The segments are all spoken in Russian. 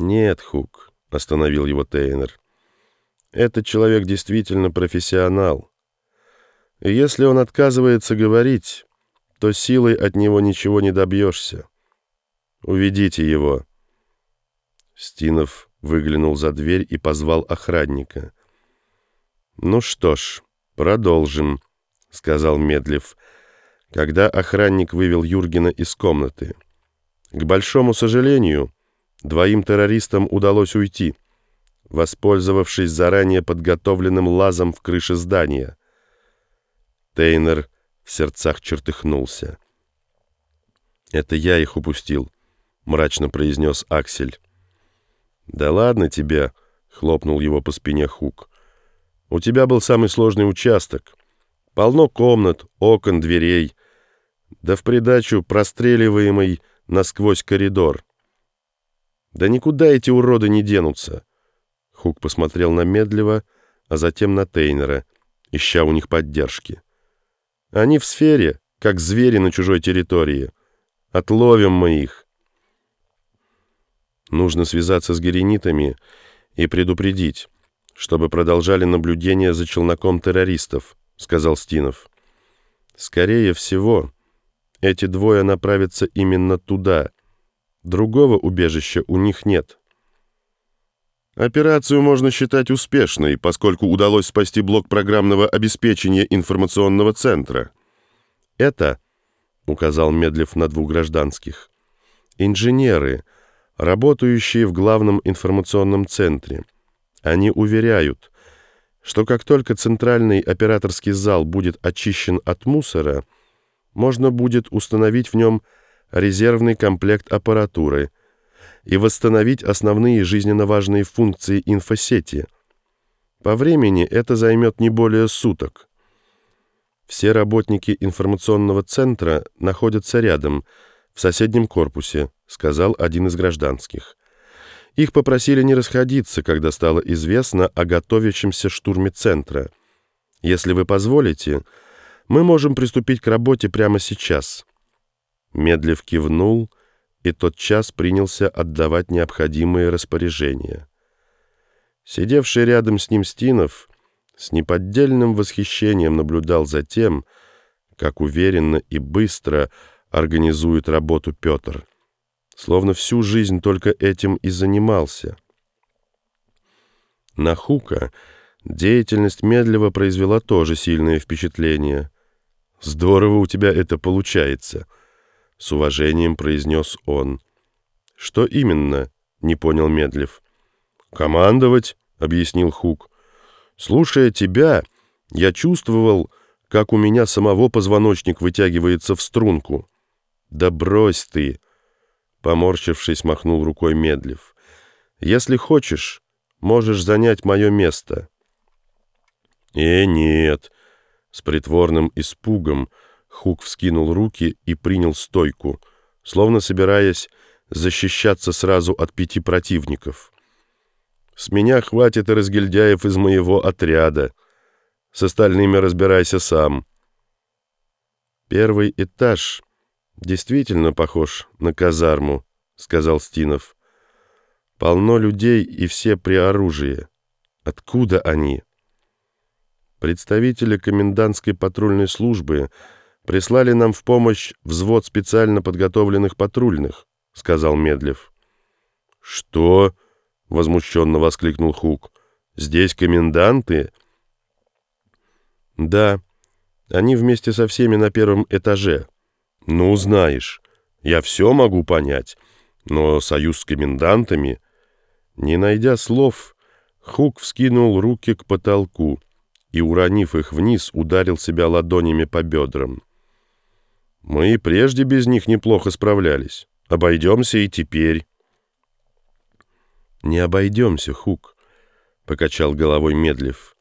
«Нет, Хук», — остановил его Тейнер. «Этот человек действительно профессионал. И если он отказывается говорить, то силой от него ничего не добьешься. Уведите его». Стинов выглянул за дверь и позвал охранника. «Ну что ж, продолжим», — сказал Медлев, когда охранник вывел Юргена из комнаты. «К большому сожалению, двоим террористам удалось уйти, воспользовавшись заранее подготовленным лазом в крыше здания». Тейнер в сердцах чертыхнулся. «Это я их упустил», — мрачно произнес Аксель. «Да ладно тебе», — хлопнул его по спине Хук. «У тебя был самый сложный участок. Полно комнат, окон, дверей. Да в придачу простреливаемый насквозь коридор. Да никуда эти уроды не денутся». Хук посмотрел на Медлева, а затем на Тейнера, ища у них поддержки. «Они в сфере, как звери на чужой территории. Отловим мы их». Нужно связаться с геренитами и предупредить, чтобы продолжали наблюдение за челноком террористов, сказал Стинов. Скорее всего, эти двое направятся именно туда. Другого убежища у них нет. Операцию можно считать успешной, поскольку удалось спасти блок программного обеспечения информационного центра. Это, указал Медлев на двух гражданских, инженеры — работающие в главном информационном центре. Они уверяют, что как только центральный операторский зал будет очищен от мусора, можно будет установить в нем резервный комплект аппаратуры и восстановить основные жизненно важные функции инфосети. По времени это займет не более суток. Все работники информационного центра находятся рядом – в соседнем корпусе», — сказал один из гражданских. Их попросили не расходиться, когда стало известно о готовящемся штурме центра. «Если вы позволите, мы можем приступить к работе прямо сейчас». Медлев кивнул и тотчас принялся отдавать необходимые распоряжения. Сидевший рядом с ним Стинов с неподдельным восхищением наблюдал за тем, как уверенно и быстро организует работу Петр. Словно всю жизнь только этим и занимался. На Хука деятельность медленно произвела тоже сильное впечатление. «Здорово у тебя это получается», — с уважением произнес он. «Что именно?» — не понял Медлев. «Командовать», — объяснил Хук. «Слушая тебя, я чувствовал, как у меня самого позвоночник вытягивается в струнку». «Да брось ты!» Поморщившись, махнул рукой Медлев. «Если хочешь, можешь занять мое место». «Э, нет!» С притворным испугом Хук вскинул руки и принял стойку, словно собираясь защищаться сразу от пяти противников. «С меня хватит и разгильдяев из моего отряда. С остальными разбирайся сам». Первый этаж «Действительно похож на казарму», — сказал Стинов. «Полно людей и все при оружии. Откуда они?» Представители комендантской патрульной службы прислали нам в помощь взвод специально подготовленных патрульных, — сказал Медлев. «Что?» — возмущенно воскликнул Хук. «Здесь коменданты?» «Да, они вместе со всеми на первом этаже». «Ну, знаешь, я все могу понять, но союз с комендантами...» Не найдя слов, Хук вскинул руки к потолку и, уронив их вниз, ударил себя ладонями по бедрам. «Мы и прежде без них неплохо справлялись. Обойдемся и теперь». «Не обойдемся, Хук», — покачал головой Медлев.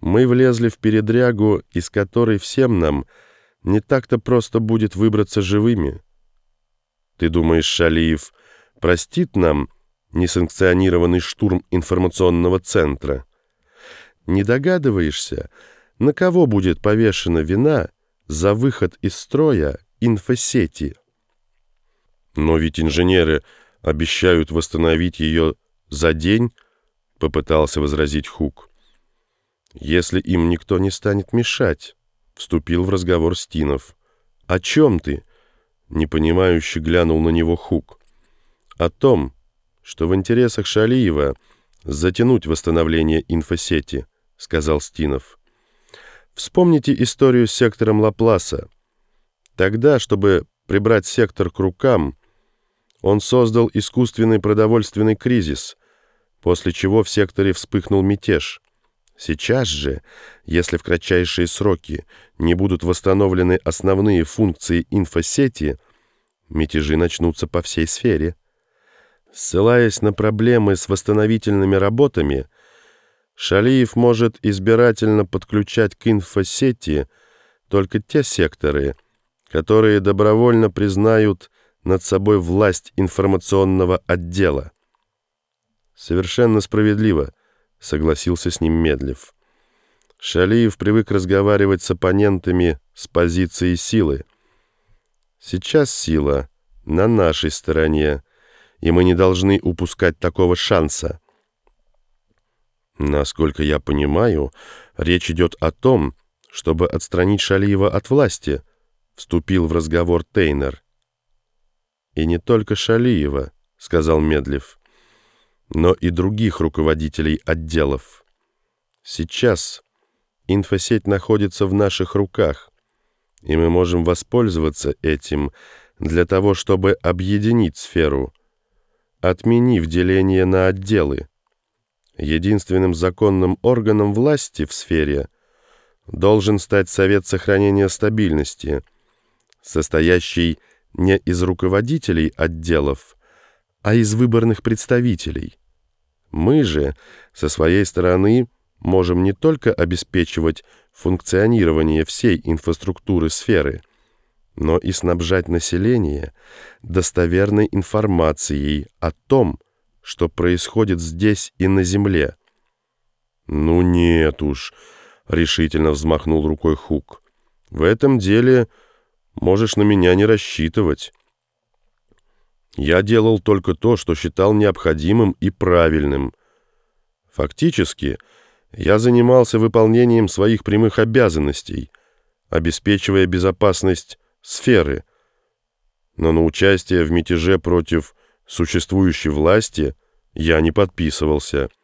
«Мы влезли в передрягу, из которой всем нам...» не так-то просто будет выбраться живыми. Ты думаешь, Шалиев простит нам несанкционированный штурм информационного центра? Не догадываешься, на кого будет повешена вина за выход из строя инфосети? Но ведь инженеры обещают восстановить ее за день, попытался возразить Хук. Если им никто не станет мешать, вступил в разговор Стинов. О чем ты? Непонимающе глянул на него Хук. О том, что в интересах Шалиева затянуть восстановление инфосети, сказал Стинов. Вспомните историю с сектором Лапласа. Тогда, чтобы прибрать сектор к рукам, он создал искусственный продовольственный кризис, после чего в секторе вспыхнул мятеж. Сейчас же, если в кратчайшие сроки не будут восстановлены основные функции инфосети, мятежи начнутся по всей сфере. Ссылаясь на проблемы с восстановительными работами, Шалиев может избирательно подключать к инфосети только те секторы, которые добровольно признают над собой власть информационного отдела. «Совершенно справедливо», — согласился с ним Медлев. Шалиев привык разговаривать с оппонентами с позиции силы. Сейчас сила на нашей стороне, и мы не должны упускать такого шанса. Насколько я понимаю, речь идет о том, чтобы отстранить Шалиева от власти, вступил в разговор Тейнер. И не только Шалиева, сказал Медлев, но и других руководителей отделов. Сейчас инфосеть находится в наших руках, и мы можем воспользоваться этим для того, чтобы объединить сферу, отменив деление на отделы. Единственным законным органом власти в сфере должен стать Совет сохранения стабильности, состоящий не из руководителей отделов, а из выборных представителей. Мы же, со своей стороны, можем не только обеспечивать функционирование всей инфраструктуры сферы, но и снабжать население достоверной информацией о том, что происходит здесь и на земле. «Ну нет уж», — решительно взмахнул рукой Хук. «В этом деле можешь на меня не рассчитывать. Я делал только то, что считал необходимым и правильным. Фактически, я занимался выполнением своих прямых обязанностей, обеспечивая безопасность сферы, но на участие в мятеже против существующей власти я не подписывался –